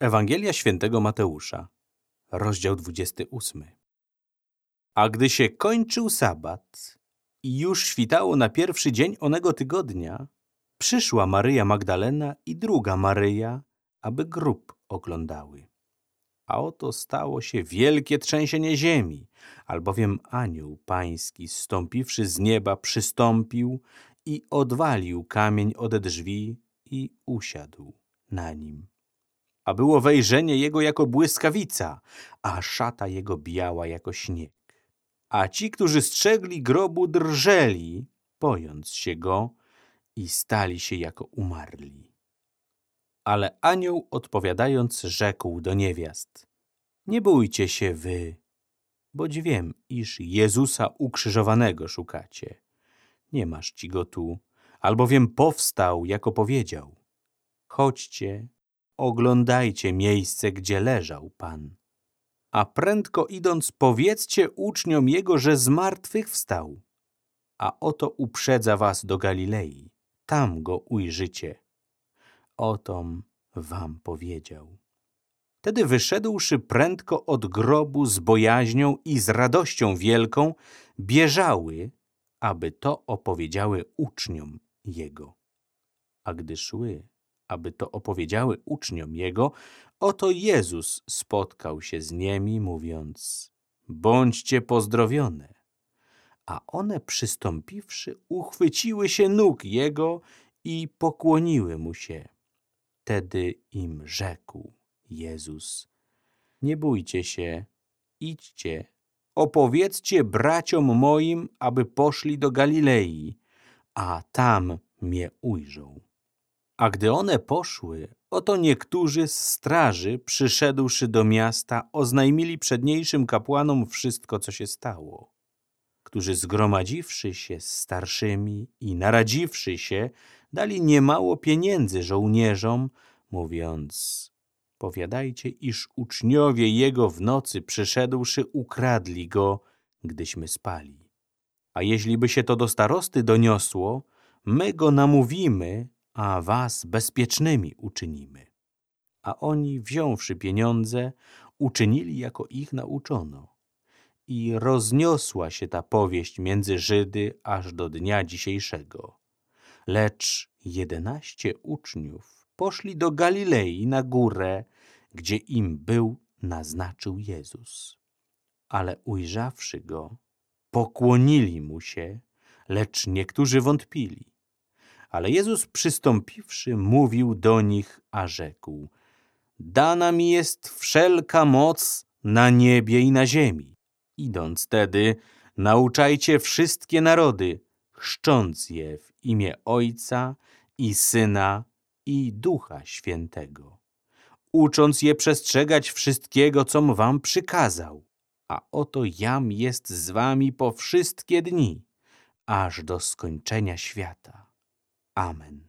Ewangelia świętego Mateusza, rozdział 28. A gdy się kończył sabat i już świtało na pierwszy dzień onego tygodnia, przyszła Maryja Magdalena i druga Maryja, aby grób oglądały. A oto stało się wielkie trzęsienie ziemi, albowiem anioł pański, zstąpiwszy z nieba, przystąpił i odwalił kamień ode drzwi i usiadł na nim a było wejrzenie jego jako błyskawica, a szata jego biała jako śnieg. A ci, którzy strzegli grobu, drżeli, bojąc się go i stali się jako umarli. Ale anioł odpowiadając rzekł do niewiast, nie bójcie się wy, boć wiem, iż Jezusa ukrzyżowanego szukacie. Nie masz ci go tu, albowiem powstał, jako powiedział. Chodźcie, oglądajcie miejsce, gdzie leżał Pan. A prędko idąc, powiedzcie uczniom Jego, że z martwych wstał. A oto uprzedza was do Galilei, tam go ujrzycie. Otom wam powiedział. Wtedy wyszedłszy prędko od grobu z bojaźnią i z radością wielką, bieżały, aby to opowiedziały uczniom Jego. A gdy szły, aby to opowiedziały uczniom Jego, oto Jezus spotkał się z nimi, mówiąc, bądźcie pozdrowione. A one przystąpiwszy, uchwyciły się nóg Jego i pokłoniły Mu się. Wtedy im rzekł Jezus, nie bójcie się, idźcie, opowiedzcie braciom moim, aby poszli do Galilei, a tam mnie ujrzą. A gdy one poszły, oto niektórzy z straży, przyszedłszy do miasta, oznajmili przedniejszym kapłanom wszystko, co się stało. Którzy zgromadziwszy się z starszymi i naradziwszy się, dali niemało pieniędzy żołnierzom, mówiąc Powiadajcie, iż uczniowie jego w nocy przyszedłszy ukradli go, gdyśmy spali. A jeśli by się to do starosty doniosło, my go namówimy, a was bezpiecznymi uczynimy. A oni, wziąwszy pieniądze, uczynili jako ich nauczono. I rozniosła się ta powieść między Żydy aż do dnia dzisiejszego. Lecz jedenaście uczniów poszli do Galilei na górę, gdzie im był naznaczył Jezus. Ale ujrzawszy go, pokłonili mu się, lecz niektórzy wątpili. Ale Jezus przystąpiwszy, mówił do nich, a rzekł, dana mi jest wszelka moc na niebie i na ziemi. Idąc tedy, nauczajcie wszystkie narody, chrzcząc je w imię Ojca i Syna i Ducha Świętego, ucząc je przestrzegać wszystkiego, com wam przykazał. A oto jam jest z wami po wszystkie dni, aż do skończenia świata. Amen.